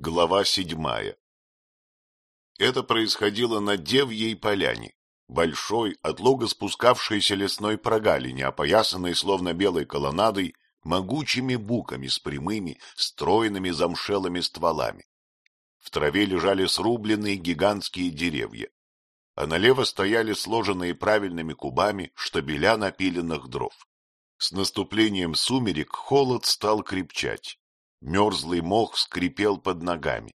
Глава седьмая Это происходило на Девьей поляне, большой, отлого спускавшейся лесной прогалине, опоясанной словно белой колоннадой, могучими буками с прямыми, стройными замшелыми стволами. В траве лежали срубленные гигантские деревья, а налево стояли сложенные правильными кубами штабеля напиленных дров. С наступлением сумерек холод стал крепчать. Мерзлый мох скрипел под ногами.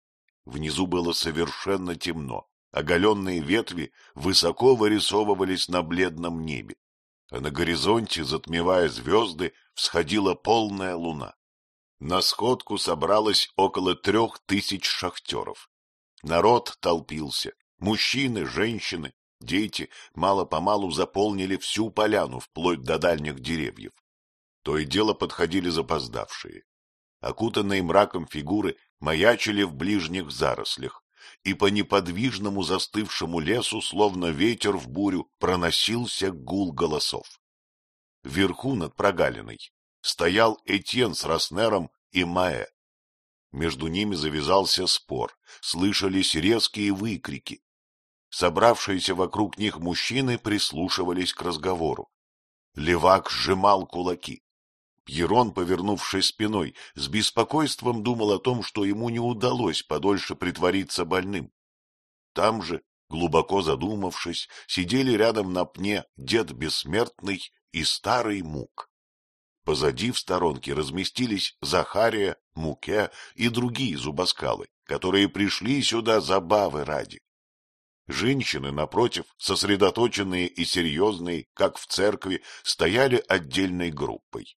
Внизу было совершенно темно. Оголенные ветви высоко вырисовывались на бледном небе, а на горизонте, затмевая звезды, всходила полная луна. На сходку собралось около трех тысяч шахтеров. Народ толпился. Мужчины, женщины, дети мало-помалу заполнили всю поляну вплоть до дальних деревьев. То и дело подходили запоздавшие окутанные мраком фигуры маячили в ближних зарослях, и по неподвижному застывшему лесу, словно ветер в бурю, проносился гул голосов. Вверху над прогалиной стоял Этьен с Роснером и Маэ. Между ними завязался спор, слышались резкие выкрики. Собравшиеся вокруг них мужчины прислушивались к разговору. Левак сжимал кулаки. Ерон, повернувшись спиной, с беспокойством думал о том, что ему не удалось подольше притвориться больным. Там же, глубоко задумавшись, сидели рядом на пне дед бессмертный и старый мук. Позади в сторонке разместились Захария, Муке и другие зубоскалы, которые пришли сюда забавы ради. Женщины, напротив, сосредоточенные и серьезные, как в церкви, стояли отдельной группой.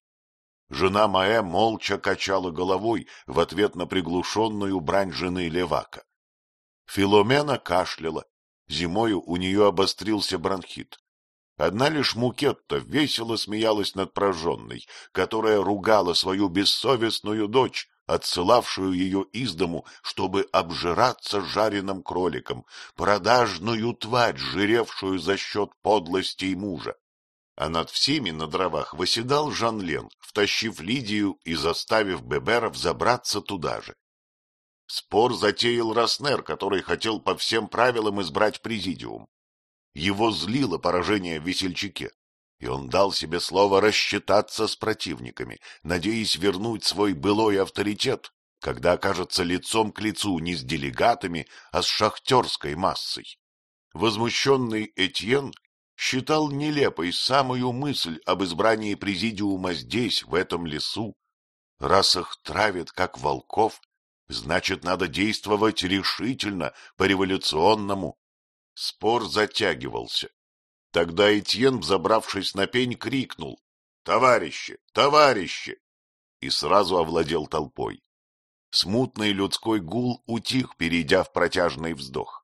Жена Маэ молча качала головой в ответ на приглушенную брань жены Левака. Филомена кашляла. Зимою у нее обострился бронхит. Одна лишь Мукетта весело смеялась над прожженной, которая ругала свою бессовестную дочь, отсылавшую ее из дому, чтобы обжираться жареным кроликом, продажную тварь, жиревшую за счет подлостей мужа а над всеми на дровах восседал Жан-Лен, втащив Лидию и заставив Беберов забраться туда же. Спор затеял Роснер, который хотел по всем правилам избрать президиум. Его злило поражение в весельчаке, и он дал себе слово рассчитаться с противниками, надеясь вернуть свой былой авторитет, когда окажется лицом к лицу не с делегатами, а с шахтерской массой. Возмущенный Этьен считал нелепой самую мысль об избрании президиума здесь, в этом лесу. Раз их травят, как волков, значит, надо действовать решительно, по-революционному. Спор затягивался. Тогда Этьен, взобравшись на пень, крикнул «Товарищи! Товарищи!» и сразу овладел толпой. Смутный людской гул утих, перейдя в протяжный вздох.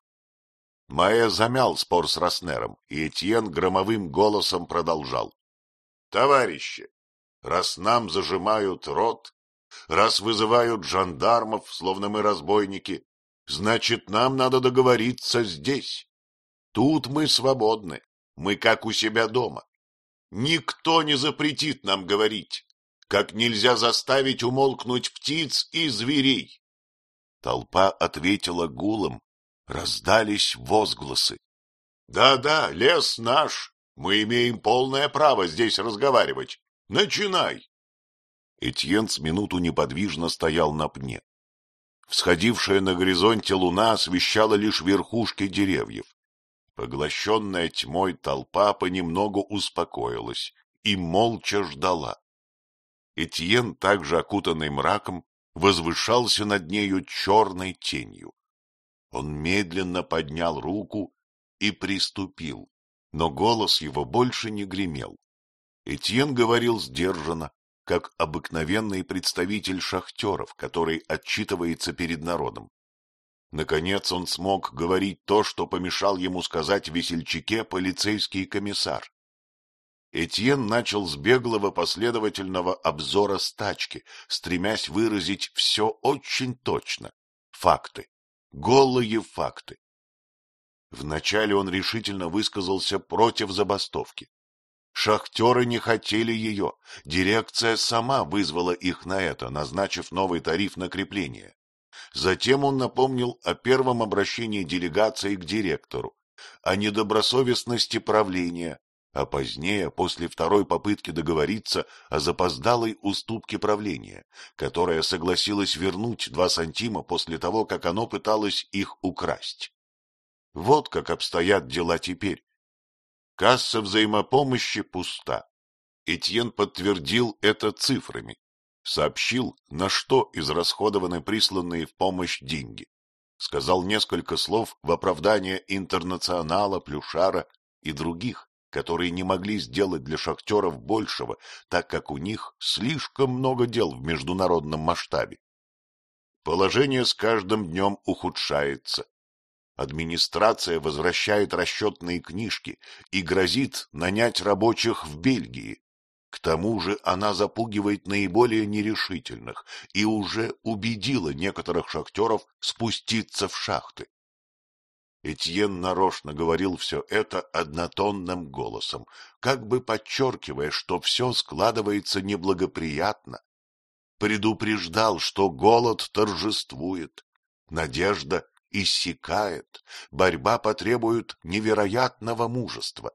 Маэ замял спор с Роснером, и Этьен громовым голосом продолжал. — Товарищи, раз нам зажимают рот, раз вызывают жандармов, словно мы разбойники, значит, нам надо договориться здесь. Тут мы свободны, мы как у себя дома. Никто не запретит нам говорить, как нельзя заставить умолкнуть птиц и зверей. Толпа ответила гулом, Раздались возгласы. «Да, — Да-да, лес наш. Мы имеем полное право здесь разговаривать. Начинай. Этьен с минуту неподвижно стоял на пне. Всходившая на горизонте луна освещала лишь верхушки деревьев. Поглощенная тьмой толпа понемногу успокоилась и молча ждала. Этьен, также окутанный мраком, возвышался над нею черной тенью. Он медленно поднял руку и приступил, но голос его больше не гремел. Этьен говорил сдержанно, как обыкновенный представитель шахтеров, который отчитывается перед народом. Наконец он смог говорить то, что помешал ему сказать весельчаке полицейский комиссар. Этьен начал с беглого последовательного обзора стачки, стремясь выразить все очень точно. Факты, голые факты. Вначале он решительно высказался против забастовки. Шахтеры не хотели ее, дирекция сама вызвала их на это, назначив новый тариф на крепление. Затем он напомнил о первом обращении делегации к директору, о недобросовестности правления, а позднее, после второй попытки договориться о запоздалой уступке правления, которая согласилась вернуть два сантима после того, как оно пыталось их украсть. Вот как обстоят дела теперь. Касса взаимопомощи пуста. Этьен подтвердил это цифрами, сообщил, на что израсходованы присланные в помощь деньги, сказал несколько слов в оправдание интернационала, плюшара и других, которые не могли сделать для шахтеров большего, так как у них слишком много дел в международном масштабе. Положение с каждым днем ухудшается. Администрация возвращает расчетные книжки и грозит нанять рабочих в Бельгии. К тому же она запугивает наиболее нерешительных и уже убедила некоторых шахтеров спуститься в шахты. Этьен нарочно говорил все это однотонным голосом, как бы подчеркивая, что все складывается неблагоприятно. Предупреждал, что голод торжествует, надежда иссякает, борьба потребует невероятного мужества.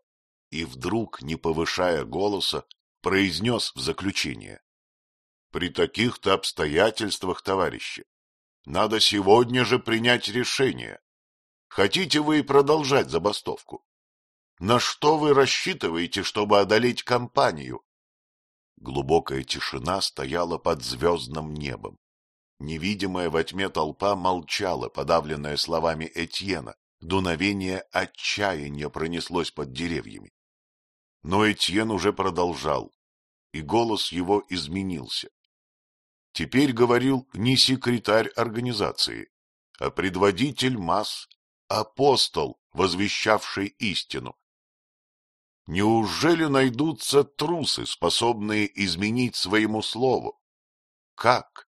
И вдруг, не повышая голоса, произнес в заключение. При таких-то обстоятельствах, товарищи, надо сегодня же принять решение Хотите вы продолжать забастовку? На что вы рассчитываете, чтобы одолеть компанию? Глубокая тишина стояла под звездным небом. Невидимая во тьме толпа молчала, подавленная словами Этьена. Дуновение отчаяния пронеслось под деревьями. Но Этьен уже продолжал, и голос его изменился. Теперь говорил не секретарь организации, а предводитель масс апостол, возвещавший истину. Неужели найдутся трусы, способные изменить своему слову? Как?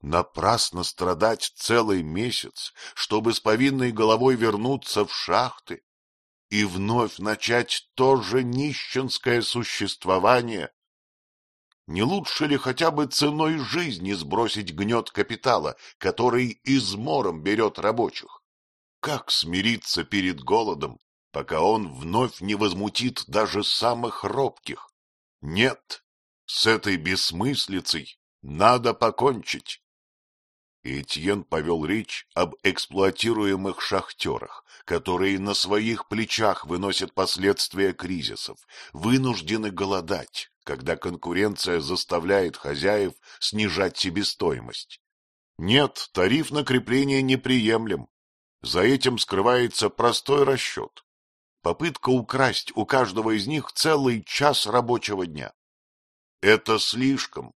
Напрасно страдать целый месяц, чтобы с повинной головой вернуться в шахты и вновь начать то же нищенское существование? Не лучше ли хотя бы ценой жизни сбросить гнет капитала, который измором берет рабочих? Как смириться перед голодом, пока он вновь не возмутит даже самых робких? Нет, с этой бессмыслицей надо покончить. Этьен повел речь об эксплуатируемых шахтерах, которые на своих плечах выносят последствия кризисов, вынуждены голодать, когда конкуренция заставляет хозяев снижать себестоимость. Нет, тариф на крепление неприемлем, за этим скрывается простой расчет. Попытка украсть у каждого из них целый час рабочего дня. Это слишком.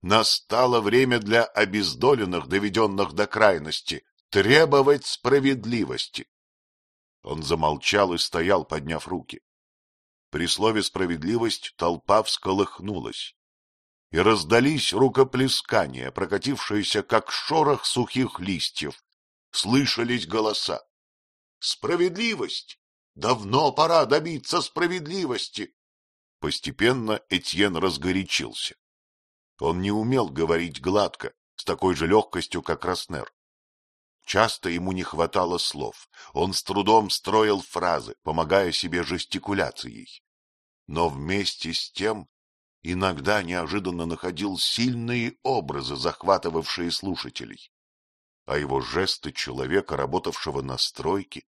Настало время для обездоленных, доведенных до крайности, требовать справедливости. Он замолчал и стоял, подняв руки. При слове «справедливость» толпа всколыхнулась, и раздались рукоплескания, прокатившиеся, как шорох сухих листьев, слышались голоса. Справедливость! Давно пора добиться справедливости! Постепенно Этьен разгорячился. Он не умел говорить гладко, с такой же легкостью, как Роснер. Часто ему не хватало слов, он с трудом строил фразы, помогая себе жестикуляцией. Но вместе с тем иногда неожиданно находил сильные образы, захватывавшие слушателей а его жесты человека, работавшего на стройке,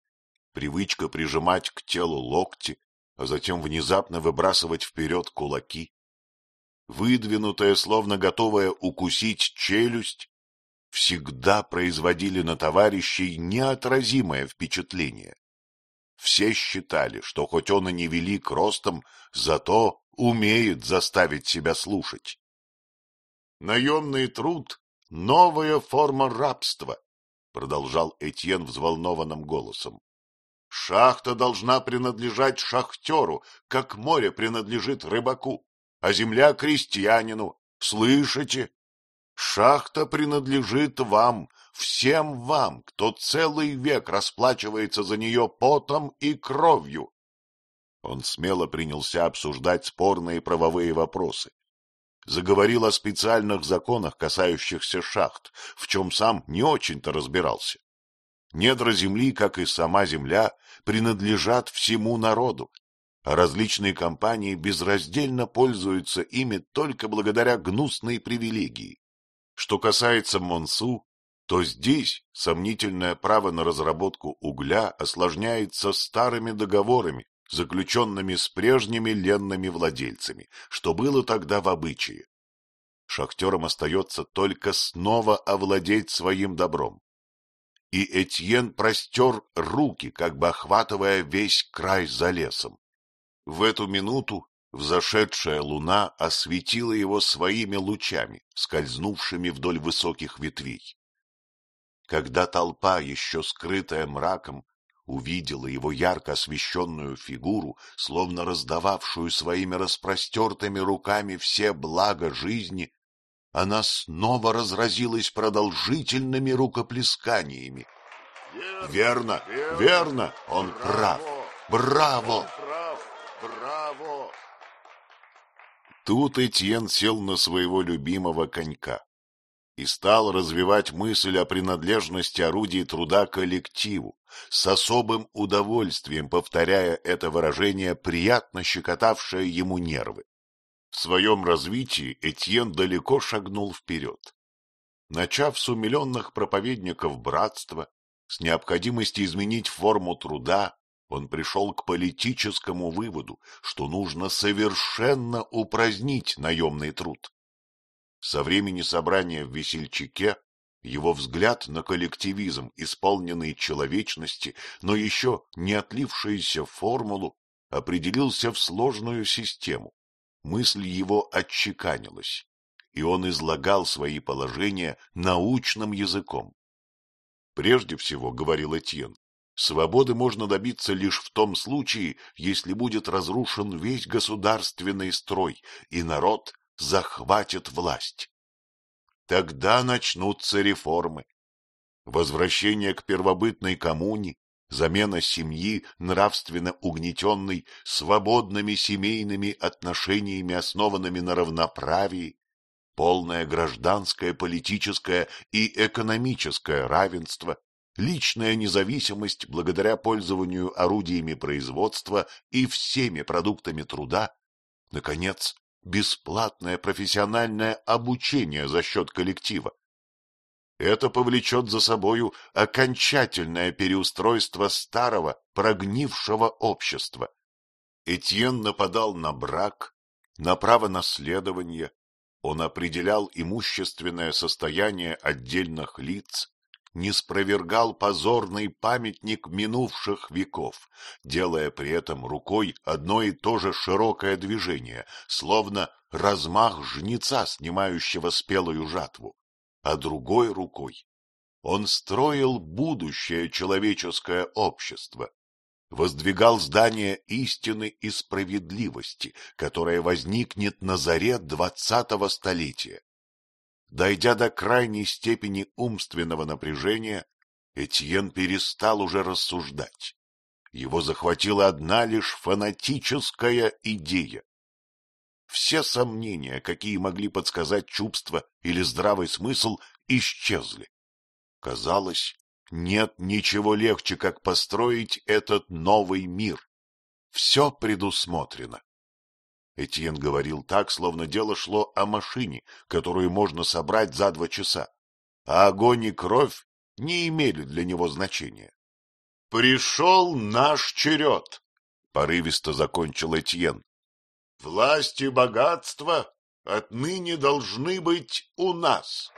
привычка прижимать к телу локти, а затем внезапно выбрасывать вперед кулаки, выдвинутая, словно готовая укусить челюсть, всегда производили на товарищей неотразимое впечатление. Все считали, что хоть он и не велик ростом, зато умеет заставить себя слушать. Наемный труд Новая форма рабства, — продолжал Этьен взволнованным голосом. Шахта должна принадлежать шахтеру, как море принадлежит рыбаку, а земля — крестьянину. Слышите? Шахта принадлежит вам, всем вам, кто целый век расплачивается за нее потом и кровью. Он смело принялся обсуждать спорные правовые вопросы заговорил о специальных законах, касающихся шахт, в чем сам не очень-то разбирался. Недра земли, как и сама земля, принадлежат всему народу, а различные компании безраздельно пользуются ими только благодаря гнусной привилегии. Что касается Монсу, то здесь сомнительное право на разработку угля осложняется старыми договорами, заключенными с прежними ленными владельцами, что было тогда в обычае. Шахтерам остается только снова овладеть своим добром. И Этьен простер руки, как бы охватывая весь край за лесом. В эту минуту взошедшая луна осветила его своими лучами, скользнувшими вдоль высоких ветвей. Когда толпа, еще скрытая мраком, увидела его ярко освещенную фигуру, словно раздававшую своими распростертыми руками все блага жизни, она снова разразилась продолжительными рукоплесканиями. — Верно, верно, верно, он прав. Браво! Прав, браво! Тут Этьен сел на своего любимого конька и стал развивать мысль о принадлежности орудий труда коллективу, с особым удовольствием повторяя это выражение, приятно щекотавшее ему нервы. В своем развитии Этьен далеко шагнул вперед. Начав с умиленных проповедников братства, с необходимости изменить форму труда, он пришел к политическому выводу, что нужно совершенно упразднить наемный труд. Со времени собрания в Весельчаке его взгляд на коллективизм, исполненный человечности, но еще не отлившийся в формулу, определился в сложную систему. Мысль его отчеканилась, и он излагал свои положения научным языком. Прежде всего, говорил Этьен, свободы можно добиться лишь в том случае, если будет разрушен весь государственный строй, и народ захватит власть. Тогда начнутся реформы. Возвращение к первобытной коммуне, замена семьи, нравственно угнетенной, свободными семейными отношениями, основанными на равноправии, полное гражданское, политическое и экономическое равенство, личная независимость благодаря пользованию орудиями производства и всеми продуктами труда, наконец, бесплатное профессиональное обучение за счет коллектива. Это повлечет за собою окончательное переустройство старого, прогнившего общества. Этьен нападал на брак, на право наследования, он определял имущественное состояние отдельных лиц, не спровергал позорный памятник минувших веков, делая при этом рукой одно и то же широкое движение, словно размах жнеца, снимающего спелую жатву, а другой рукой он строил будущее человеческое общество, воздвигал здание истины и справедливости, которое возникнет на заре двадцатого столетия. Дойдя до крайней степени умственного напряжения, Этьен перестал уже рассуждать. Его захватила одна лишь фанатическая идея. Все сомнения, какие могли подсказать чувства или здравый смысл, исчезли. Казалось, нет ничего легче, как построить этот новый мир. Все предусмотрено. Этьен говорил так, словно дело шло о машине, которую можно собрать за два часа, а огонь и кровь не имели для него значения. — Пришел наш черед, — порывисто закончил Этьен. — Власть и богатство отныне должны быть у нас.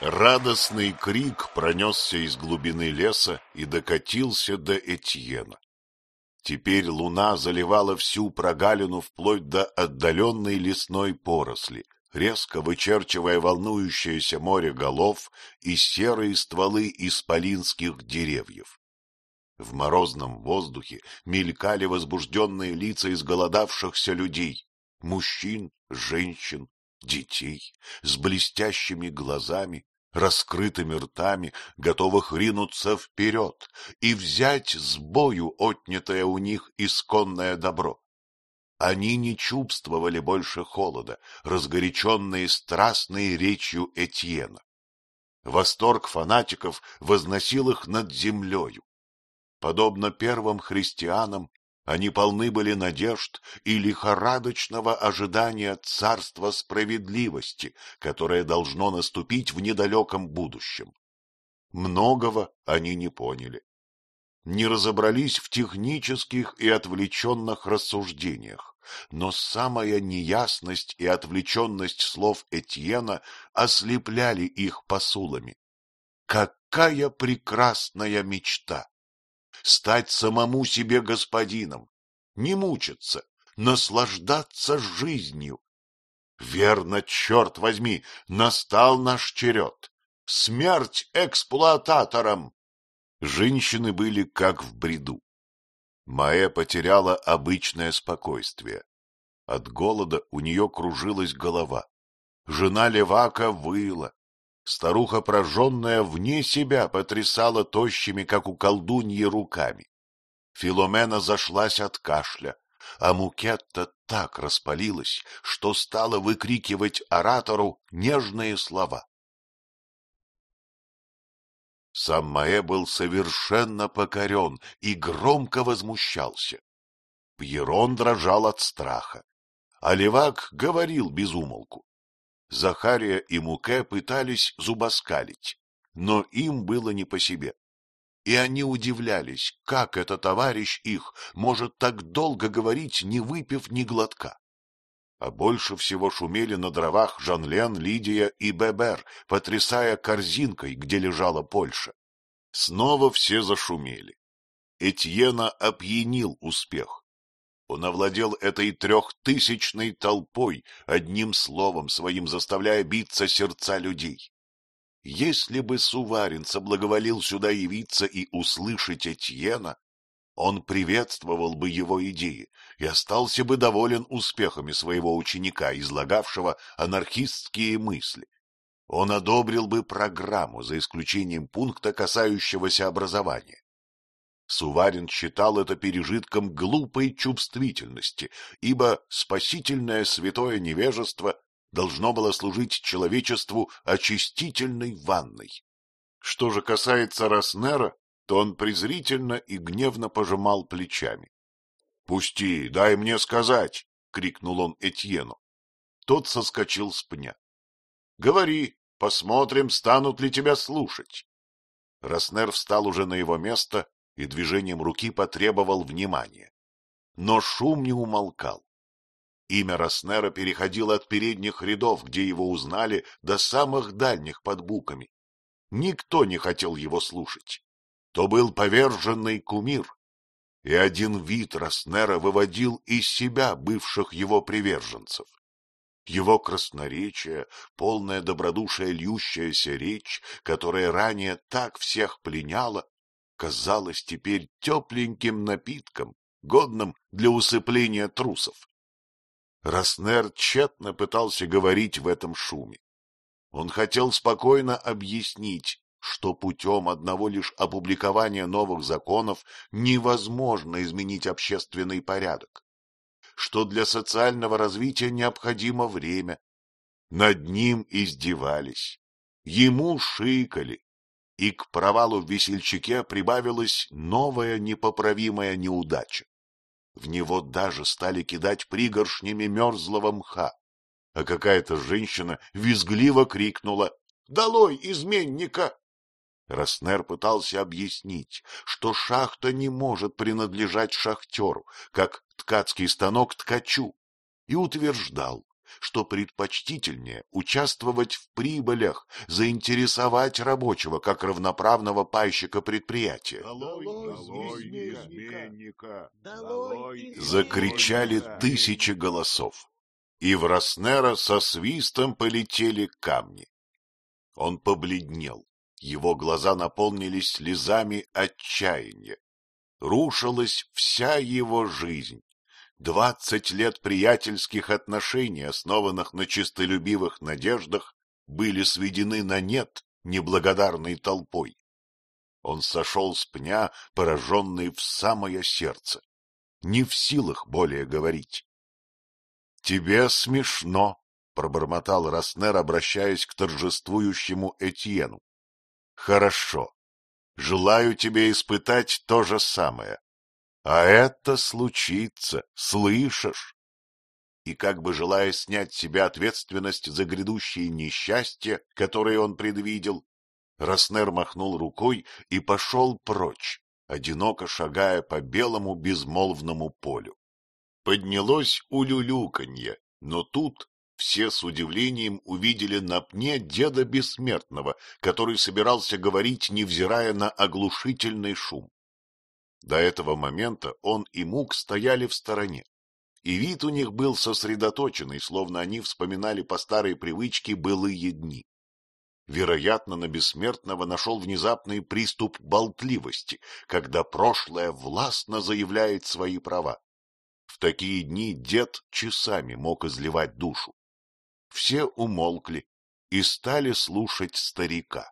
Радостный крик пронесся из глубины леса и докатился до Этьена. Теперь луна заливала всю прогалину вплоть до отдаленной лесной поросли, резко вычерчивая волнующееся море голов и серые стволы исполинских деревьев. В морозном воздухе мелькали возбужденные лица изголодавшихся людей, мужчин, женщин, детей, с блестящими глазами, раскрытыми ртами, готовых ринуться вперед и взять с бою отнятое у них исконное добро. Они не чувствовали больше холода, разгоряченные страстной речью Этьена. Восторг фанатиков возносил их над землею. Подобно первым христианам, они полны были надежд и лихорадочного ожидания царства справедливости, которое должно наступить в недалеком будущем. Многого они не поняли не разобрались в технических и отвлеченных рассуждениях, но самая неясность и отвлеченность слов Этьена ослепляли их посулами. Какая прекрасная мечта! Стать самому себе господином, не мучиться, наслаждаться жизнью. Верно, черт возьми, настал наш черед. Смерть эксплуататорам! Женщины были как в бреду. Маэ потеряла обычное спокойствие. От голода у нее кружилась голова. Жена Левака выла. Старуха, прожженная вне себя, потрясала тощими, как у колдуньи, руками. Филомена зашлась от кашля, а Мукетта так распалилась, что стала выкрикивать оратору нежные слова. Сам Маэ был совершенно покорен и громко возмущался. Пьерон дрожал от страха, а Левак говорил без умолку. Захария и Муке пытались зубоскалить, но им было не по себе. И они удивлялись, как этот товарищ их может так долго говорить, не выпив ни глотка. А больше всего шумели на дровах Жанлен, Лидия и Бебер, потрясая корзинкой, где лежала Польша. Снова все зашумели. Этьена опьянил успех. Он овладел этой трехтысячной толпой, одним словом своим заставляя биться сердца людей. Если бы Суварин соблаговолил сюда явиться и услышать Этьена, он приветствовал бы его идеи и остался бы доволен успехами своего ученика, излагавшего анархистские мысли. Он одобрил бы программу, за исключением пункта, касающегося образования. Суварин считал это пережитком глупой чувствительности, ибо спасительное святое невежество должно было служить человечеству очистительной ванной. Что же касается Роснера, то он презрительно и гневно пожимал плечами. — Пусти, дай мне сказать! — крикнул он Этьену. Тот соскочил с пня. — Говори, посмотрим, станут ли тебя слушать. Роснер встал уже на его место и движением руки потребовал внимания. Но шум не умолкал. Имя Роснера переходило от передних рядов, где его узнали, до самых дальних под буками. Никто не хотел его слушать то был поверженный кумир, и один вид Роснера выводил из себя бывших его приверженцев. Его красноречие, полная добродушие льющаяся речь, которая ранее так всех пленяла, казалась теперь тепленьким напитком, годным для усыпления трусов. Роснер тщетно пытался говорить в этом шуме. Он хотел спокойно объяснить, что путем одного лишь опубликования новых законов невозможно изменить общественный порядок, что для социального развития необходимо время. Над ним издевались, ему шикали, и к провалу в весельчаке прибавилась новая непоправимая неудача. В него даже стали кидать пригоршнями мерзлого мха, а какая-то женщина визгливо крикнула «Долой изменника!» Роснер пытался объяснить, что шахта не может принадлежать шахтеру, как ткацкий станок ткачу, и утверждал, что предпочтительнее участвовать в прибылях, заинтересовать рабочего как равноправного пайщика предприятия. Закричали тысячи голосов, и в Роснера со свистом полетели камни. Он побледнел его глаза наполнились слезами отчаяния. Рушилась вся его жизнь. Двадцать лет приятельских отношений, основанных на честолюбивых надеждах, были сведены на нет неблагодарной толпой. Он сошел с пня, пораженный в самое сердце, не в силах более говорить. тебе смешно, — пробормотал Роснер, обращаясь к торжествующему Этьену. — Хорошо. Желаю тебе испытать то же самое. А это случится, слышишь? И как бы желая снять с себя ответственность за грядущие несчастья, которые он предвидел, Роснер махнул рукой и пошел прочь, одиноко шагая по белому безмолвному полю. Поднялось улюлюканье, но тут все с удивлением увидели на пне деда бессмертного, который собирался говорить, невзирая на оглушительный шум. До этого момента он и Мук стояли в стороне, и вид у них был сосредоточенный, словно они вспоминали по старой привычке былые дни. Вероятно, на бессмертного нашел внезапный приступ болтливости, когда прошлое властно заявляет свои права. В такие дни дед часами мог изливать душу. Все умолкли и стали слушать старика.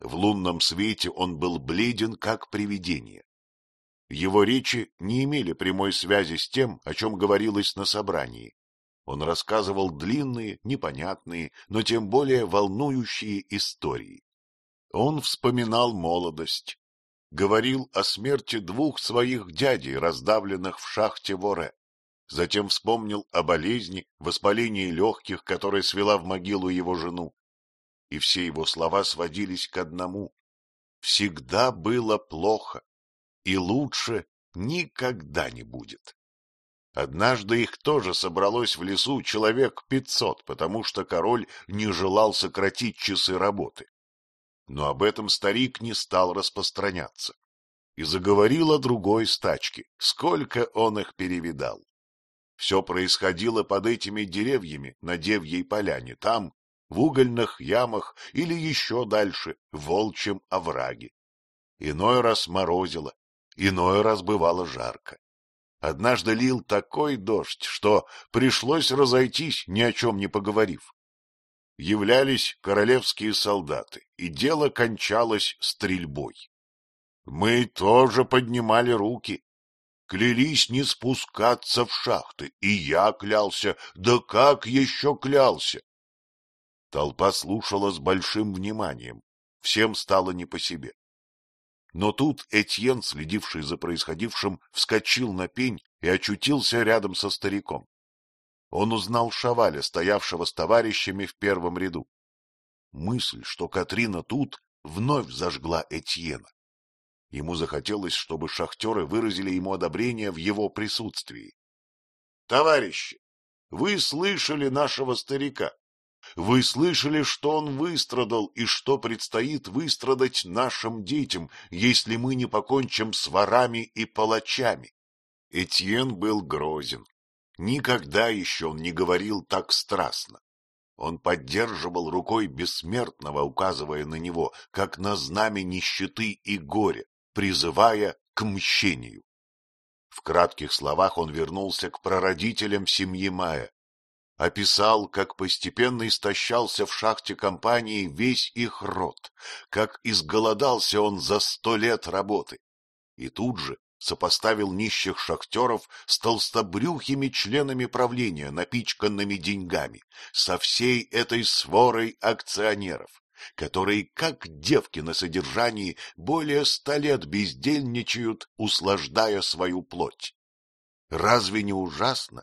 В лунном свете он был бледен, как привидение. Его речи не имели прямой связи с тем, о чем говорилось на собрании. Он рассказывал длинные, непонятные, но тем более волнующие истории. Он вспоминал молодость, говорил о смерти двух своих дядей, раздавленных в шахте Воре. Затем вспомнил о болезни, воспалении легких, которая свела в могилу его жену. И все его слова сводились к одному. Всегда было плохо и лучше никогда не будет. Однажды их тоже собралось в лесу человек пятьсот, потому что король не желал сократить часы работы. Но об этом старик не стал распространяться и заговорил о другой стачке, сколько он их перевидал. Все происходило под этими деревьями на Девьей поляне, там, в угольных ямах или еще дальше, в волчьем овраге. Иной раз морозило, Иной раз бывало жарко. Однажды лил такой дождь, что пришлось разойтись, ни о чем не поговорив. Являлись королевские солдаты, и дело кончалось стрельбой. Мы тоже поднимали руки, клялись не спускаться в шахты, и я клялся, да как еще клялся? Толпа слушала с большим вниманием, всем стало не по себе. Но тут Этьен, следивший за происходившим, вскочил на пень и очутился рядом со стариком. Он узнал Шаваля, стоявшего с товарищами в первом ряду. Мысль, что Катрина тут, вновь зажгла Этьена. Ему захотелось, чтобы шахтеры выразили ему одобрение в его присутствии. — Товарищи, вы слышали нашего старика. Вы слышали, что он выстрадал и что предстоит выстрадать нашим детям, если мы не покончим с ворами и палачами. Этьен был грозен. Никогда еще он не говорил так страстно. Он поддерживал рукой бессмертного, указывая на него, как на знамя нищеты и горя, призывая к мщению. В кратких словах он вернулся к прародителям семьи Мая, описал, как постепенно истощался в шахте компании весь их род, как изголодался он за сто лет работы. И тут же сопоставил нищих шахтеров с толстобрюхими членами правления, напичканными деньгами, со всей этой сворой акционеров, которые, как девки на содержании, более ста лет бездельничают, услаждая свою плоть. Разве не ужасно,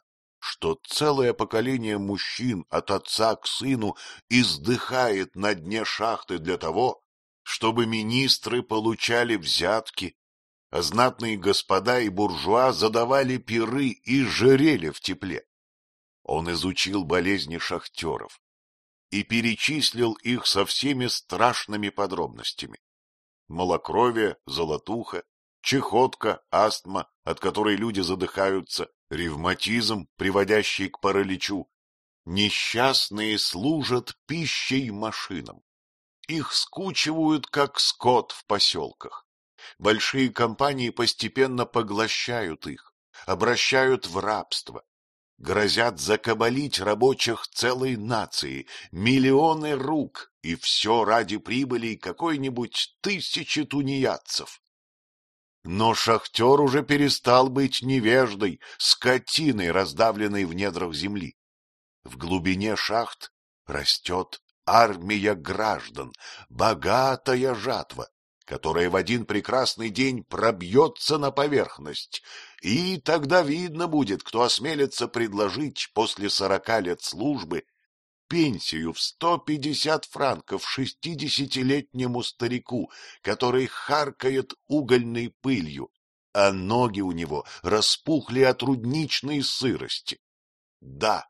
что целое поколение мужчин от отца к сыну издыхает на дне шахты для того, чтобы министры получали взятки, а знатные господа и буржуа задавали пиры и жирели в тепле. Он изучил болезни шахтеров и перечислил их со всеми страшными подробностями. Малокровие, золотуха, чехотка, астма, от которой люди задыхаются, ревматизм, приводящий к параличу. Несчастные служат пищей машинам. Их скучивают, как скот в поселках. Большие компании постепенно поглощают их, обращают в рабство, грозят закабалить рабочих целой нации, миллионы рук, и все ради прибыли какой-нибудь тысячи тунеядцев. Но шахтер уже перестал быть невеждой, скотиной, раздавленной в недрах земли. В глубине шахт растет армия граждан, богатая жатва, которая в один прекрасный день пробьется на поверхность, и тогда видно будет, кто осмелится предложить после сорока лет службы пенсию в сто пятьдесят франков шестидесятилетнему старику, который харкает угольной пылью, а ноги у него распухли от рудничной сырости. Да,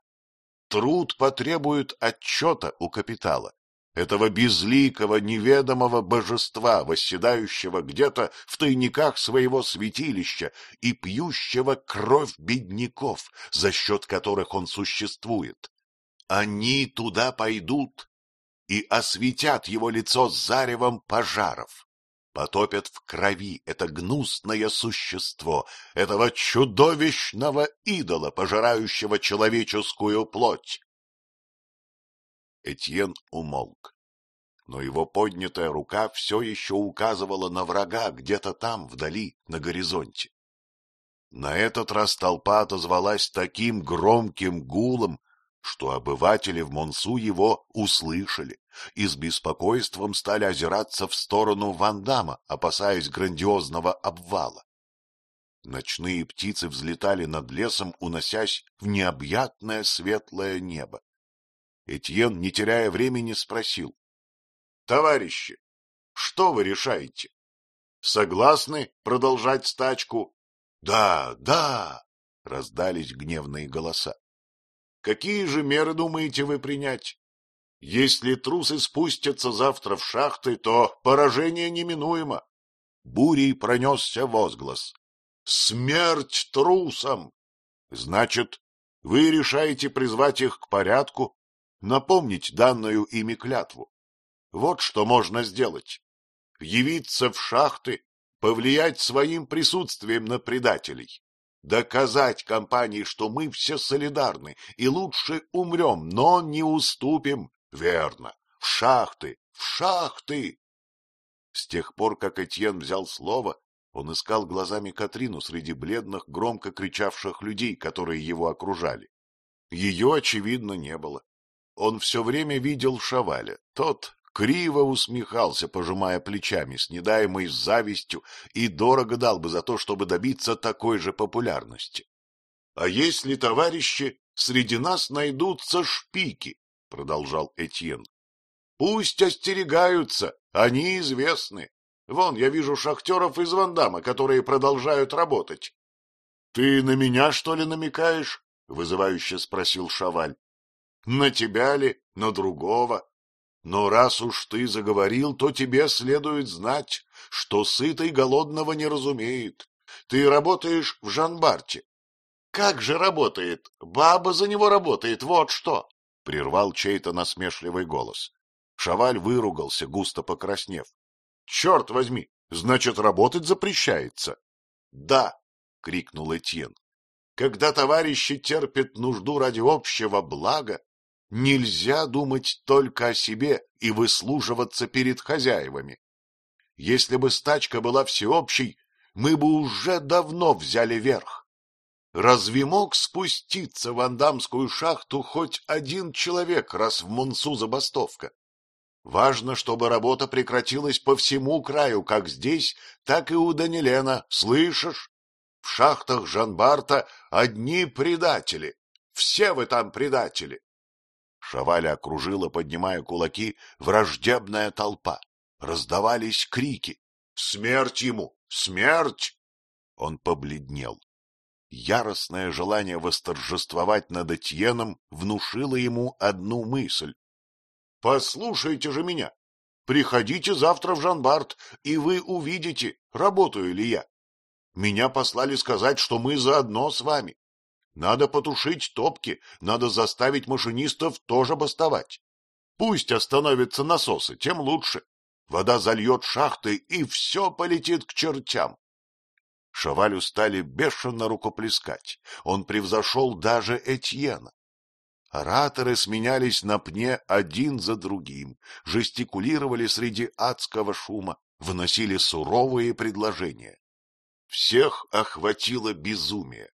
труд потребует отчета у капитала, этого безликого, неведомого божества, восседающего где-то в тайниках своего святилища и пьющего кровь бедняков, за счет которых он существует. Они туда пойдут и осветят его лицо заревом пожаров, потопят в крови это гнусное существо, этого чудовищного идола, пожирающего человеческую плоть. Этьен умолк, но его поднятая рука все еще указывала на врага где-то там, вдали, на горизонте. На этот раз толпа отозвалась таким громким гулом, что обыватели в Монсу его услышали и с беспокойством стали озираться в сторону Вандама, опасаясь грандиозного обвала. Ночные птицы взлетали над лесом, уносясь в необъятное светлое небо. Этьен, не теряя времени, спросил. — Товарищи, что вы решаете? Согласны продолжать стачку? — Да, да! — раздались гневные голоса. Какие же меры думаете вы принять? Если трусы спустятся завтра в шахты, то поражение неминуемо. Бурей пронесся возглас. Смерть трусам! Значит, вы решаете призвать их к порядку, напомнить данную ими клятву. Вот что можно сделать. Явиться в шахты, повлиять своим присутствием на предателей доказать компании, что мы все солидарны и лучше умрем, но не уступим. Верно. В шахты, в шахты. С тех пор, как Этьен взял слово, он искал глазами Катрину среди бледных, громко кричавших людей, которые его окружали. Ее, очевидно, не было. Он все время видел Шаваля. Тот криво усмехался, пожимая плечами, с недаемой завистью, и дорого дал бы за то, чтобы добиться такой же популярности. — А если, товарищи, среди нас найдутся шпики, — продолжал Этьен, — пусть остерегаются, они известны. Вон, я вижу шахтеров из Вандама, которые продолжают работать. — Ты на меня, что ли, намекаешь? — вызывающе спросил Шаваль. — На тебя ли? На другого? Но раз уж ты заговорил, то тебе следует знать, что сытый голодного не разумеет. Ты работаешь в Жанбарте. — Как же работает? Баба за него работает, вот что! — прервал чей-то насмешливый голос. Шаваль выругался, густо покраснев. — Черт возьми, значит, работать запрещается. — Да! — крикнул Этьен. — Когда товарищи терпят нужду ради общего блага, Нельзя думать только о себе и выслуживаться перед хозяевами. Если бы стачка была всеобщей, мы бы уже давно взяли верх. Разве мог спуститься в Андамскую шахту хоть один человек, раз в Мунсу забастовка? Важно, чтобы работа прекратилась по всему краю, как здесь, так и у Данилена, слышишь? В шахтах Жанбарта одни предатели. Все вы там предатели. Шаваля окружила, поднимая кулаки, враждебная толпа. Раздавались крики. «Смерть ему! Смерть!» Он побледнел. Яростное желание восторжествовать над Этьеном внушило ему одну мысль. — Послушайте же меня. Приходите завтра в Жанбарт, и вы увидите, работаю ли я. Меня послали сказать, что мы заодно с вами. Надо потушить топки, надо заставить машинистов тоже бастовать. Пусть остановятся насосы, тем лучше. Вода зальет шахты, и все полетит к чертям. Шавалю стали бешено рукоплескать. Он превзошел даже Этьена. Ораторы сменялись на пне один за другим, жестикулировали среди адского шума, вносили суровые предложения. Всех охватило безумие.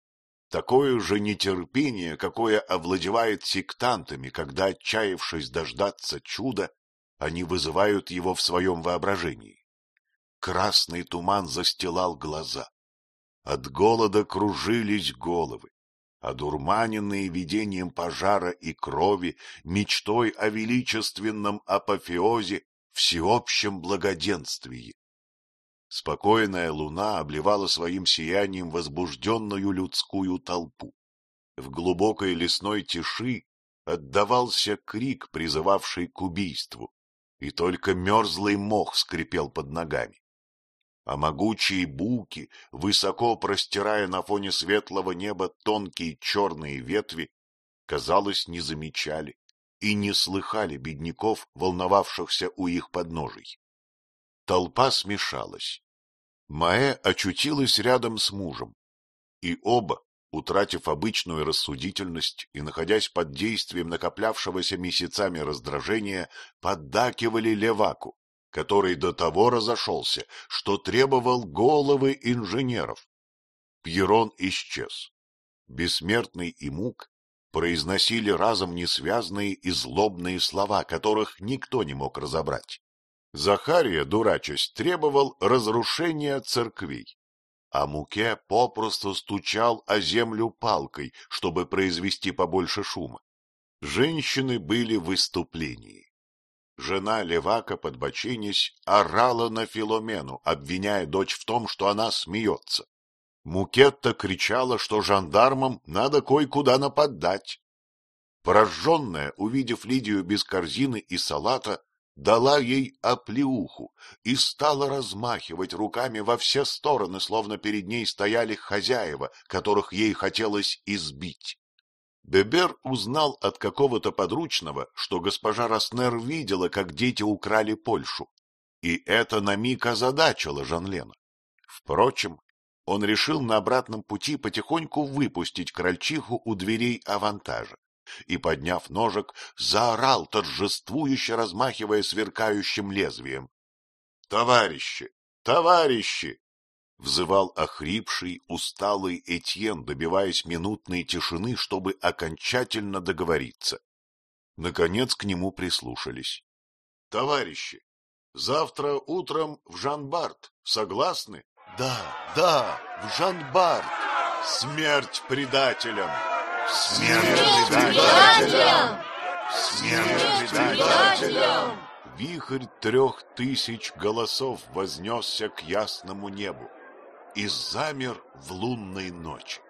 Такое же нетерпение, какое овладевает сектантами, когда, отчаявшись дождаться чуда, они вызывают его в своем воображении. Красный туман застилал глаза. От голода кружились головы. Одурманенные видением пожара и крови, мечтой о величественном апофеозе, всеобщем благоденствии. Спокойная луна обливала своим сиянием возбужденную людскую толпу. В глубокой лесной тиши отдавался крик, призывавший к убийству, и только мерзлый мох скрипел под ногами. А могучие буки, высоко простирая на фоне светлого неба тонкие черные ветви, казалось, не замечали и не слыхали бедняков, волновавшихся у их подножий. Толпа смешалась. Маэ очутилась рядом с мужем, и оба, утратив обычную рассудительность и находясь под действием накоплявшегося месяцами раздражения, поддакивали леваку, который до того разошелся, что требовал головы инженеров. Пьерон исчез. Бессмертный и мук произносили разом несвязные и злобные слова, которых никто не мог разобрать. Захария, дурачась, требовал разрушения церквей, а Муке попросту стучал о землю палкой, чтобы произвести побольше шума. Женщины были в выступлении. Жена Левака, подбочинясь, орала на Филомену, обвиняя дочь в том, что она смеется. Мукетта кричала, что жандармам надо кое-куда нападать. Пораженная, увидев Лидию без корзины и салата, дала ей оплеуху и стала размахивать руками во все стороны, словно перед ней стояли хозяева, которых ей хотелось избить. Бебер узнал от какого-то подручного, что госпожа Роснер видела, как дети украли Польшу, и это на миг озадачило Жанлена. Впрочем, он решил на обратном пути потихоньку выпустить крольчиху у дверей авантажа и, подняв ножик, заорал, торжествующе размахивая сверкающим лезвием. — Товарищи! Товарищи! — взывал охрипший, усталый Этьен, добиваясь минутной тишины, чтобы окончательно договориться. Наконец к нему прислушались. — Товарищи, завтра утром в Жанбарт, согласны? — Да, да, в Жанбарт! Смерть предателям! Смерть предателям! Смерть предателям! Вихрь трех тысяч голосов вознесся к ясному небу и замер в лунной ночи.